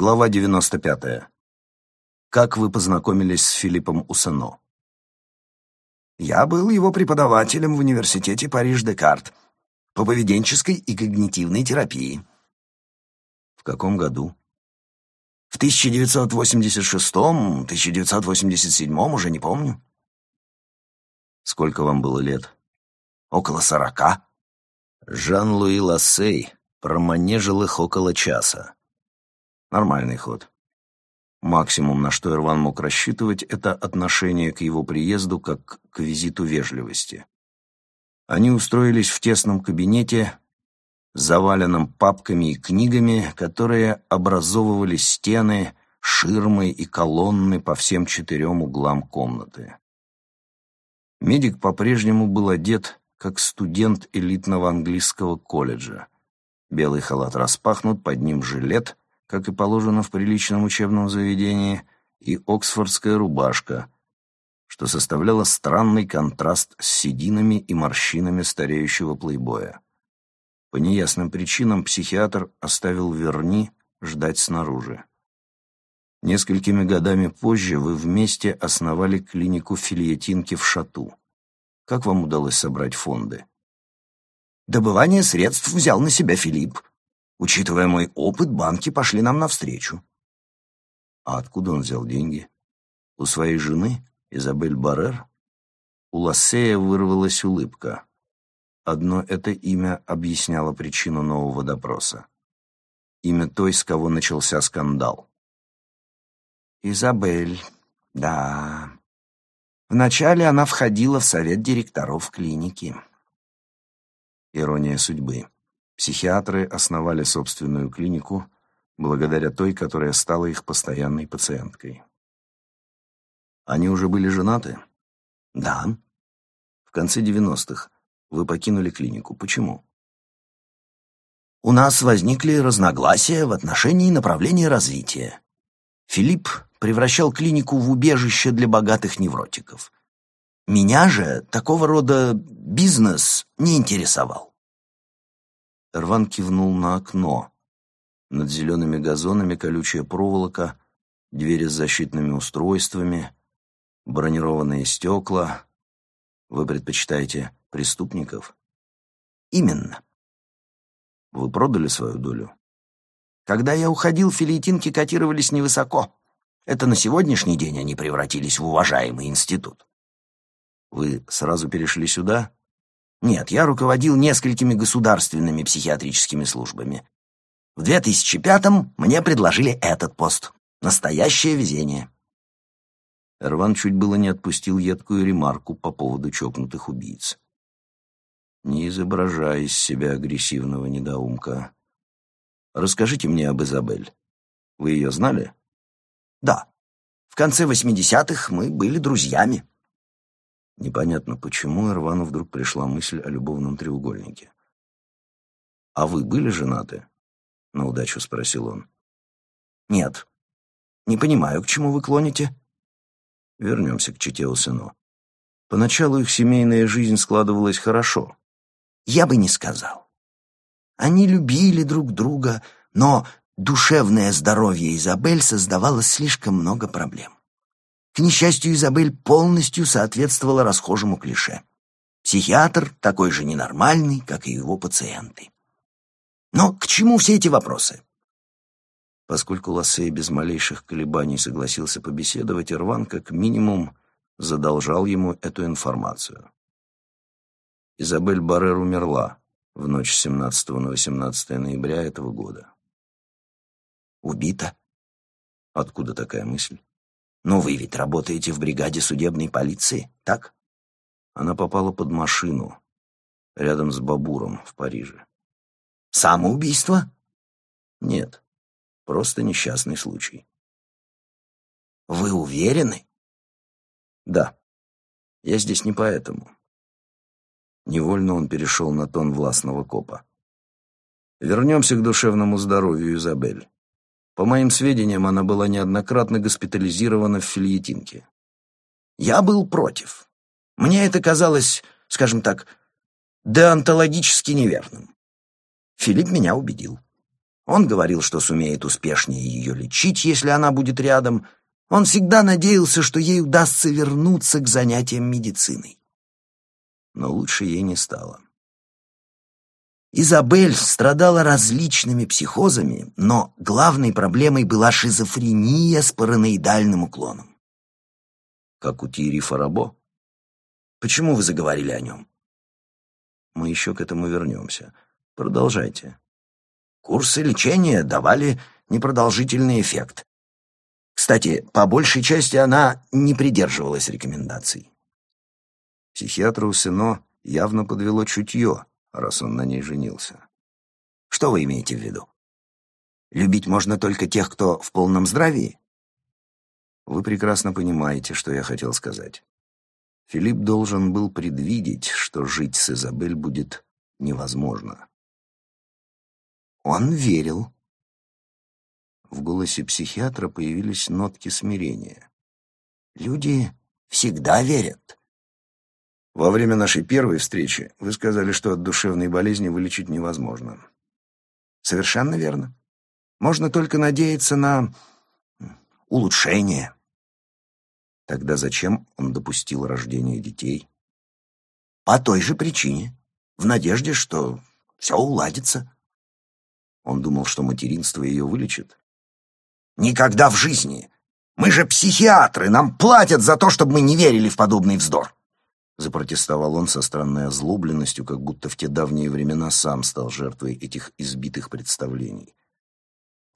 Глава 95. Как вы познакомились с Филиппом Усано? Я был его преподавателем в университете Париж-Декарт по поведенческой и когнитивной терапии. В каком году? В 1986-м, 1987-м, уже не помню. Сколько вам было лет? Около сорока. Жан-Луи Лассей проманежил их около часа. Нормальный ход. Максимум, на что Ирван мог рассчитывать, это отношение к его приезду как к визиту вежливости. Они устроились в тесном кабинете, заваленном папками и книгами, которые образовывали стены, ширмы и колонны по всем четырем углам комнаты. Медик по-прежнему был одет, как студент элитного английского колледжа. Белый халат распахнут, под ним жилет, как и положено в приличном учебном заведении, и оксфордская рубашка, что составляло странный контраст с сединами и морщинами стареющего плейбоя. По неясным причинам психиатр оставил Верни ждать снаружи. Несколькими годами позже вы вместе основали клинику филиетинки в Шату. Как вам удалось собрать фонды? Добывание средств взял на себя Филипп. Учитывая мой опыт, банки пошли нам навстречу. А откуда он взял деньги? У своей жены, Изабель Баррер? У Лассея вырвалась улыбка. Одно это имя объясняло причину нового допроса. Имя той, с кого начался скандал. Изабель, да. Вначале она входила в совет директоров клиники. Ирония судьбы. Психиатры основали собственную клинику благодаря той, которая стала их постоянной пациенткой. Они уже были женаты? Да. В конце 90-х вы покинули клинику. Почему? У нас возникли разногласия в отношении направления развития. Филипп превращал клинику в убежище для богатых невротиков. Меня же такого рода бизнес не интересовал. Рван кивнул на окно. Над зелеными газонами колючая проволока, двери с защитными устройствами, бронированные стекла. Вы предпочитаете преступников? Именно. Вы продали свою долю? Когда я уходил, филитинки котировались невысоко. Это на сегодняшний день они превратились в уважаемый институт. Вы сразу перешли сюда? Нет, я руководил несколькими государственными психиатрическими службами. В 2005-м мне предложили этот пост. Настоящее везение. Эрван чуть было не отпустил едкую ремарку по поводу чокнутых убийц. Не изображай из себя агрессивного недоумка. Расскажите мне об Изабель. Вы ее знали? Да. В конце 80-х мы были друзьями. Непонятно почему Ирвану вдруг пришла мысль о любовном треугольнике. «А вы были женаты?» — на удачу спросил он. «Нет. Не понимаю, к чему вы клоните?» Вернемся к Чите сыну. Поначалу их семейная жизнь складывалась хорошо. Я бы не сказал. Они любили друг друга, но душевное здоровье Изабель создавало слишком много проблем. К несчастью, Изабель полностью соответствовала расхожему клише. Психиатр такой же ненормальный, как и его пациенты. Но к чему все эти вопросы? Поскольку Лассей без малейших колебаний согласился побеседовать, Ирван как минимум задолжал ему эту информацию. Изабель Баррер умерла в ночь с 17 на 18 ноября этого года. Убита? Откуда такая мысль? Но вы ведь работаете в бригаде судебной полиции, так? Она попала под машину рядом с Бабуром в Париже. Самоубийство? Нет, просто несчастный случай. Вы уверены? Да. Я здесь не поэтому. Невольно он перешел на тон властного копа. Вернемся к душевному здоровью Изабель. По моим сведениям, она была неоднократно госпитализирована в фильетинке. Я был против. Мне это казалось, скажем так, деонтологически неверным. Филипп меня убедил. Он говорил, что сумеет успешнее ее лечить, если она будет рядом. Он всегда надеялся, что ей удастся вернуться к занятиям медициной. Но лучше ей не стало. Изабель страдала различными психозами, но главной проблемой была шизофрения с параноидальным уклоном. Как у Тири Фарабо? Почему вы заговорили о нем? Мы еще к этому вернемся. Продолжайте. Курсы лечения давали непродолжительный эффект. Кстати, по большей части она не придерживалась рекомендаций. Психиатра Усино явно подвело чутье, раз он на ней женился. Что вы имеете в виду? Любить можно только тех, кто в полном здравии? Вы прекрасно понимаете, что я хотел сказать. Филипп должен был предвидеть, что жить с Изабель будет невозможно. Он верил. В голосе психиатра появились нотки смирения. Люди всегда верят. Во время нашей первой встречи вы сказали, что от душевной болезни вылечить невозможно. Совершенно верно. Можно только надеяться на улучшение. Тогда зачем он допустил рождение детей? По той же причине. В надежде, что все уладится. Он думал, что материнство ее вылечит? Никогда в жизни. Мы же психиатры, нам платят за то, чтобы мы не верили в подобный вздор. Запротестовал он со странной озлобленностью, как будто в те давние времена сам стал жертвой этих избитых представлений.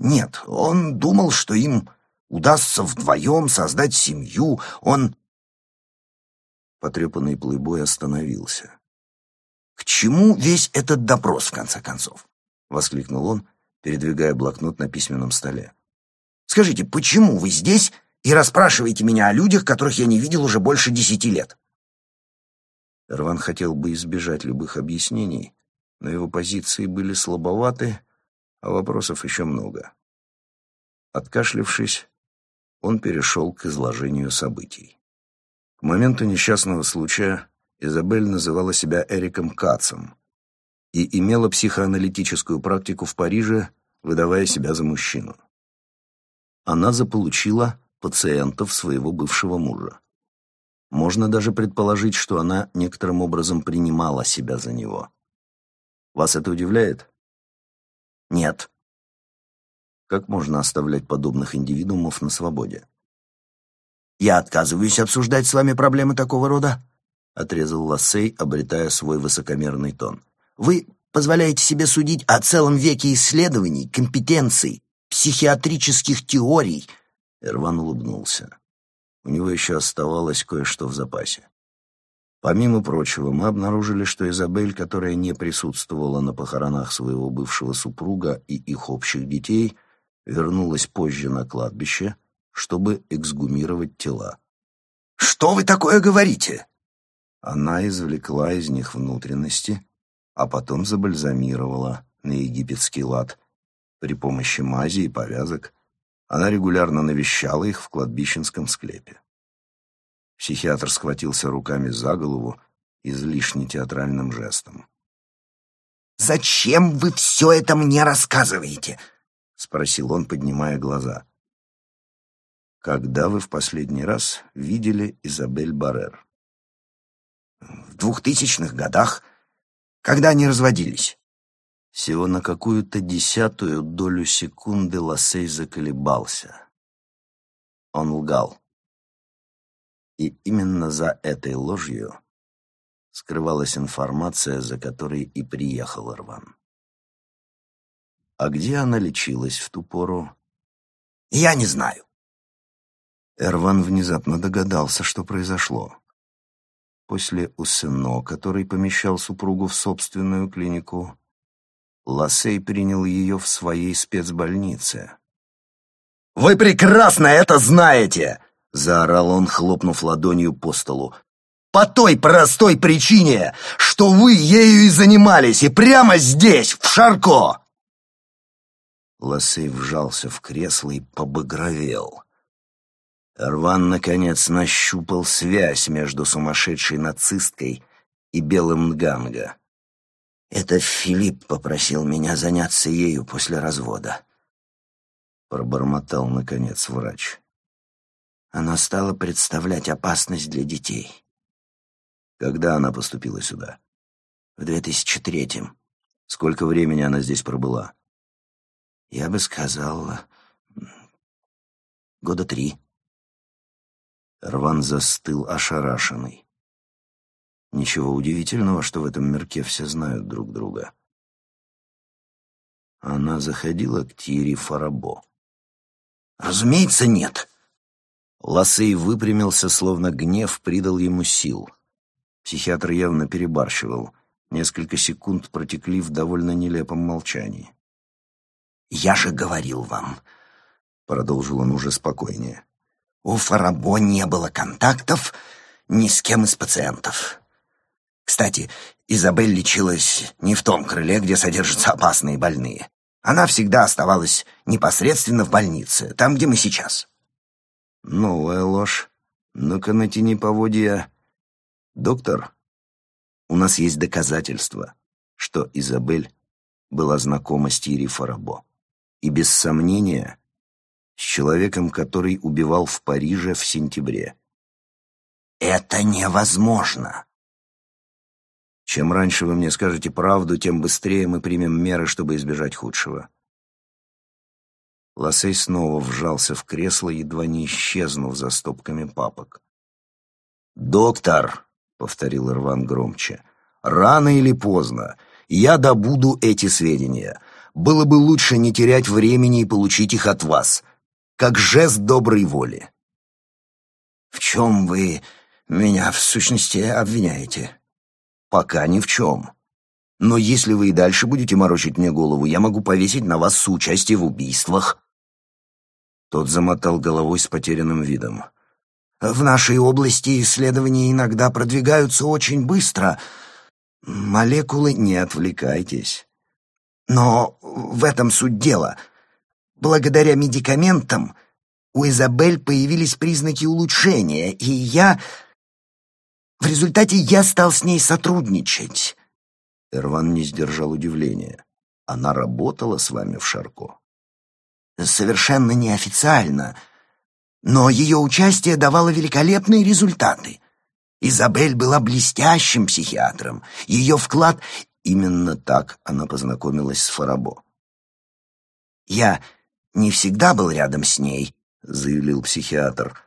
Нет, он думал, что им удастся вдвоем создать семью, он...» Потрепанный плейбой остановился. «К чему весь этот допрос, в конце концов?» — воскликнул он, передвигая блокнот на письменном столе. «Скажите, почему вы здесь и расспрашиваете меня о людях, которых я не видел уже больше десяти лет?» Эрван хотел бы избежать любых объяснений, но его позиции были слабоваты, а вопросов еще много. Откашлившись, он перешел к изложению событий. К моменту несчастного случая Изабель называла себя Эриком Кацем и имела психоаналитическую практику в Париже, выдавая себя за мужчину. Она заполучила пациентов своего бывшего мужа. Можно даже предположить, что она некоторым образом принимала себя за него. Вас это удивляет? Нет. Как можно оставлять подобных индивидуумов на свободе? «Я отказываюсь обсуждать с вами проблемы такого рода», — отрезал Лассей, обретая свой высокомерный тон. «Вы позволяете себе судить о целом веке исследований, компетенций, психиатрических теорий». Эрван улыбнулся. У него еще оставалось кое-что в запасе. Помимо прочего, мы обнаружили, что Изабель, которая не присутствовала на похоронах своего бывшего супруга и их общих детей, вернулась позже на кладбище, чтобы эксгумировать тела. «Что вы такое говорите?» Она извлекла из них внутренности, а потом забальзамировала на египетский лад. При помощи мази и повязок она регулярно навещала их в кладбищенском склепе. Психиатр схватился руками за голову излишне театральным жестом. «Зачем вы все это мне рассказываете?» — спросил он, поднимая глаза. «Когда вы в последний раз видели Изабель Баррер?» «В двухтысячных годах, когда они разводились». Всего на какую-то десятую долю секунды Лассей заколебался. Он лгал. И именно за этой ложью скрывалась информация, за которой и приехал Ирван. А где она лечилась в ту пору? Я не знаю. Эрван внезапно догадался, что произошло. После Усыно, который помещал супругу в собственную клинику, Лассей принял ее в своей спецбольнице. «Вы прекрасно это знаете!» — заорал он, хлопнув ладонью по столу. «По той простой причине, что вы ею и занимались, и прямо здесь, в Шарко!» Лассей вжался в кресло и побагровел. Рван, наконец, нащупал связь между сумасшедшей нацисткой и белым Нганга. Это Филипп попросил меня заняться ею после развода. Пробормотал, наконец, врач. Она стала представлять опасность для детей. Когда она поступила сюда? В 2003-м. Сколько времени она здесь пробыла? Я бы сказал, года три. Рван застыл ошарашенный. Ничего удивительного, что в этом мирке все знают друг друга. Она заходила к Тири Фарабо. «Разумеется, нет». Лассей выпрямился, словно гнев придал ему сил. Психиатр явно перебарщивал. Несколько секунд протекли в довольно нелепом молчании. «Я же говорил вам», — продолжил он уже спокойнее, «у Фарабо не было контактов ни с кем из пациентов. Кстати, Изабель лечилась не в том крыле, где содержатся опасные больные. Она всегда оставалась непосредственно в больнице, там, где мы сейчас. Новая ложь. Ну-ка натяни поводья. Доктор, у нас есть доказательства, что Изабель была знакома с Тири Фарабо. И без сомнения, с человеком, который убивал в Париже в сентябре. «Это невозможно!» Чем раньше вы мне скажете правду, тем быстрее мы примем меры, чтобы избежать худшего. Лосей снова вжался в кресло, едва не исчезнув за стопками папок. «Доктор!» — повторил Ирван громче. «Рано или поздно я добуду эти сведения. Было бы лучше не терять времени и получить их от вас, как жест доброй воли». «В чем вы меня, в сущности, обвиняете?» Пока ни в чем. Но если вы и дальше будете морочить мне голову, я могу повесить на вас соучастие в убийствах». Тот замотал головой с потерянным видом. «В нашей области исследования иногда продвигаются очень быстро. Молекулы не отвлекайтесь. Но в этом суть дела. Благодаря медикаментам у Изабель появились признаки улучшения, и я в результате я стал с ней сотрудничать. Эрван не сдержал удивления. Она работала с вами в Шарко? Совершенно неофициально. Но ее участие давало великолепные результаты. Изабель была блестящим психиатром. Ее вклад... Именно так она познакомилась с Фарабо. «Я не всегда был рядом с ней», — заявил психиатр.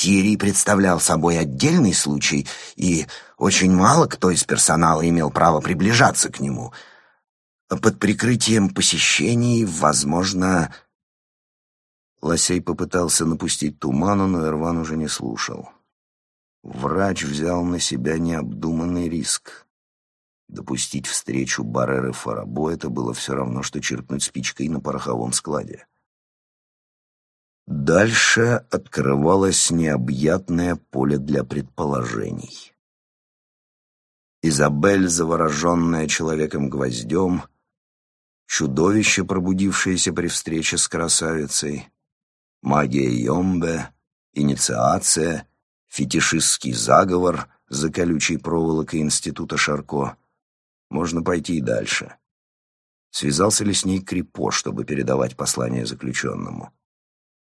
Тири представлял собой отдельный случай, и очень мало кто из персонала имел право приближаться к нему. Под прикрытием посещений, возможно... Лосей попытался напустить туману, но Ирван уже не слушал. Врач взял на себя необдуманный риск. Допустить встречу Барреры Фарабо — это было все равно, что черкнуть спичкой на пороховом складе. Дальше открывалось необъятное поле для предположений. Изабель, завороженная человеком-гвоздем, чудовище, пробудившееся при встрече с красавицей, магия Йомбе, инициация, фетишистский заговор за колючей проволокой Института Шарко. Можно пойти и дальше. Связался ли с ней Крипо, чтобы передавать послание заключенному?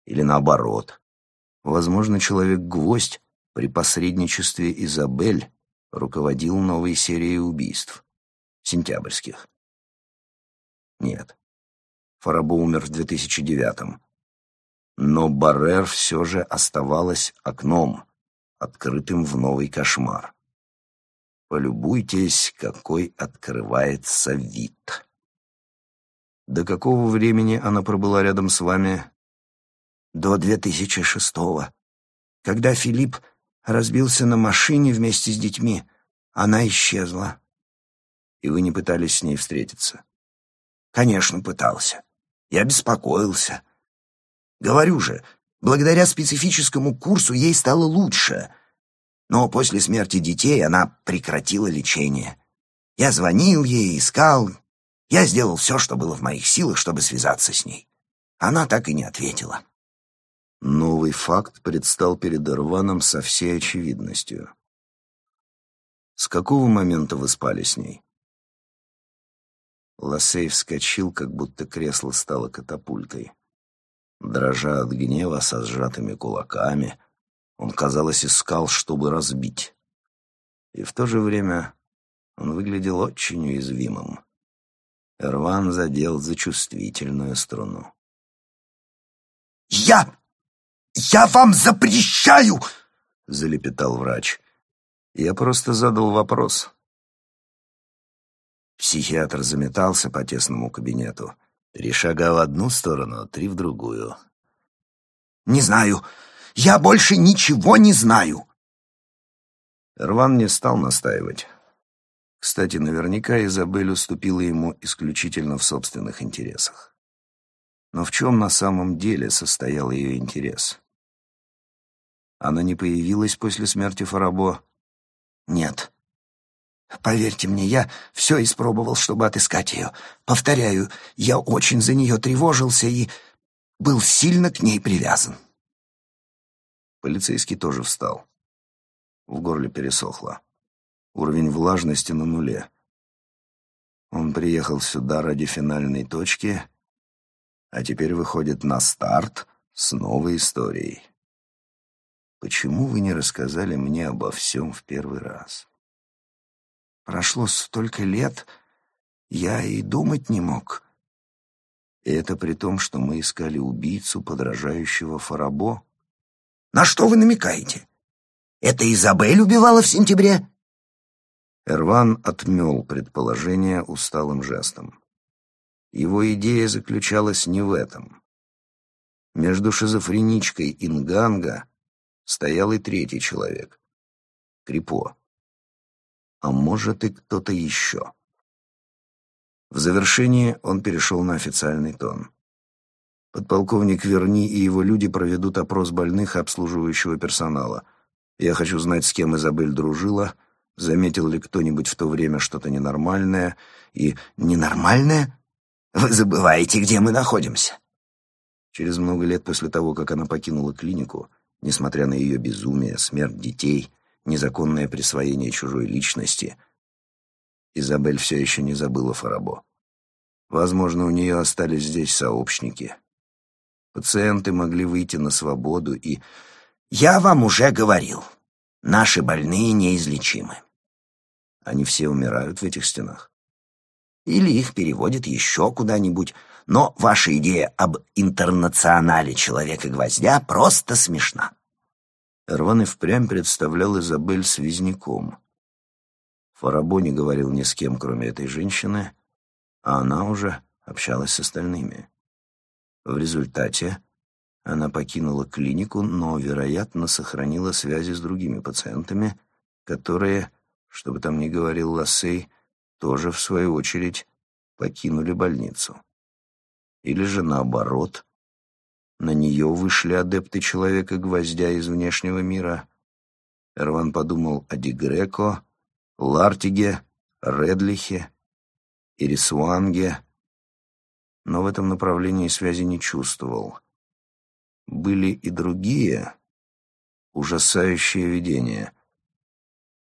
Или наоборот. Возможно, человек-гвоздь при посредничестве Изабель руководил новой серией убийств. Сентябрьских. Нет. Фарабо умер в 2009-м. Но Баррер все же оставалась окном, открытым в новый кошмар. Полюбуйтесь, какой открывается вид. До какого времени она пробыла рядом с вами, до 2006-го. Когда Филипп разбился на машине вместе с детьми, она исчезла. И вы не пытались с ней встретиться? Конечно, пытался. Я беспокоился. Говорю же, благодаря специфическому курсу ей стало лучше. Но после смерти детей она прекратила лечение. Я звонил ей, искал. Я сделал все, что было в моих силах, чтобы связаться с ней. Она так и не ответила. Новый факт предстал перед Ирваном со всей очевидностью. С какого момента вы спали с ней? Лосей вскочил, как будто кресло стало катапультой. Дрожа от гнева со сжатыми кулаками, он, казалось, искал, чтобы разбить. И в то же время он выглядел очень уязвимым. Эрван задел за чувствительную струну. «Я... я вам запрещаю!» — залепетал врач. Я просто задал вопрос. Психиатр заметался по тесному кабинету. Три шага в одну сторону, три в другую. «Не знаю. Я больше ничего не знаю!» Рван не стал настаивать. Кстати, наверняка Изабель уступила ему исключительно в собственных интересах. Но в чем на самом деле состоял ее интерес? Она не появилась после смерти Фарабо? Нет. Поверьте мне, я все испробовал, чтобы отыскать ее. Повторяю, я очень за нее тревожился и был сильно к ней привязан. Полицейский тоже встал. В горле пересохло. Уровень влажности на нуле. Он приехал сюда ради финальной точки, а теперь выходит на старт с новой историей. Почему вы не рассказали мне обо всем в первый раз? Прошло столько лет, я и думать не мог. И это при том, что мы искали убийцу, подражающего Фарабо? На что вы намекаете? Это Изабель убивала в сентябре?» Эрван отмел предположение усталым жестом. Его идея заключалась не в этом. Между шизофреничкой Инганга стоял и третий человек — Крипо. А может и кто-то еще. В завершении он перешел на официальный тон. Подполковник Верни и его люди проведут опрос больных и обслуживающего персонала — я хочу знать, с кем Изабель дружила, заметил ли кто-нибудь в то время что-то ненормальное и... Ненормальное? Вы забываете, где мы находимся. Через много лет после того, как она покинула клинику, несмотря на ее безумие, смерть детей, незаконное присвоение чужой личности, Изабель все еще не забыла Фарабо. Возможно, у нее остались здесь сообщники. Пациенты могли выйти на свободу и я вам уже говорил, наши больные неизлечимы. Они все умирают в этих стенах. Или их переводят еще куда-нибудь. Но ваша идея об интернационале Человека-гвоздя просто смешна. Эрван и впрямь представлял Изабель связняком. Фарабо не говорил ни с кем, кроме этой женщины, а она уже общалась с остальными. В результате она покинула клинику, но, вероятно, сохранила связи с другими пациентами, которые, что бы там ни говорил Лассей, тоже, в свою очередь, покинули больницу. Или же наоборот, на нее вышли адепты Человека-гвоздя из внешнего мира. Эрван подумал о Дигреко, Лартиге, Редлихе, Ирисуанге, но в этом направлении связи не чувствовал были и другие ужасающие видения.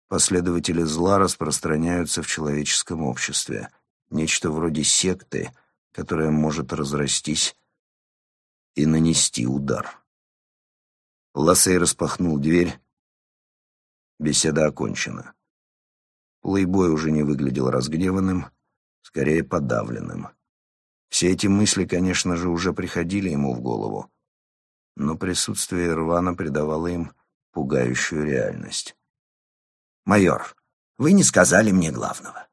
Последователи зла распространяются в человеческом обществе. Нечто вроде секты, которая может разрастись и нанести удар. Лассей распахнул дверь. Беседа окончена. Плейбой уже не выглядел разгневанным, скорее подавленным. Все эти мысли, конечно же, уже приходили ему в голову но присутствие Ирвана придавало им пугающую реальность. «Майор, вы не сказали мне главного.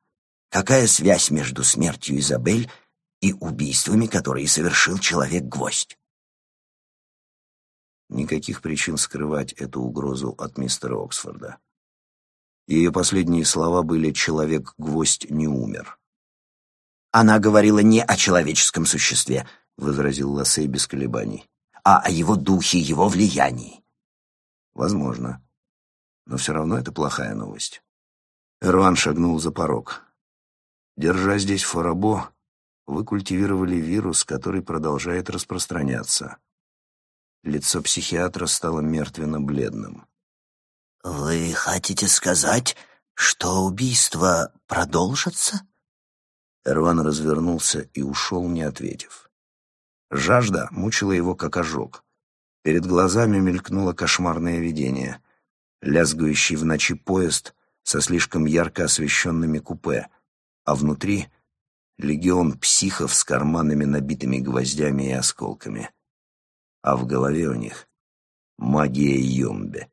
Какая связь между смертью Изабель и убийствами, которые совершил человек-гвоздь?» Никаких причин скрывать эту угрозу от мистера Оксфорда. Ее последние слова были «человек-гвоздь не умер». «Она говорила не о человеческом существе», — возразил Лассей без колебаний а о его духе, его влиянии. Возможно. Но все равно это плохая новость. Эрван шагнул за порог. Держа здесь Фарабо, вы культивировали вирус, который продолжает распространяться. Лицо психиатра стало мертвенно-бледным. «Вы хотите сказать, что убийства продолжатся?» Эрван развернулся и ушел, не ответив. Жажда мучила его, как ожог. Перед глазами мелькнуло кошмарное видение. Лязгающий в ночи поезд со слишком ярко освещенными купе, а внутри — легион психов с карманами, набитыми гвоздями и осколками. А в голове у них — магия Йомбе.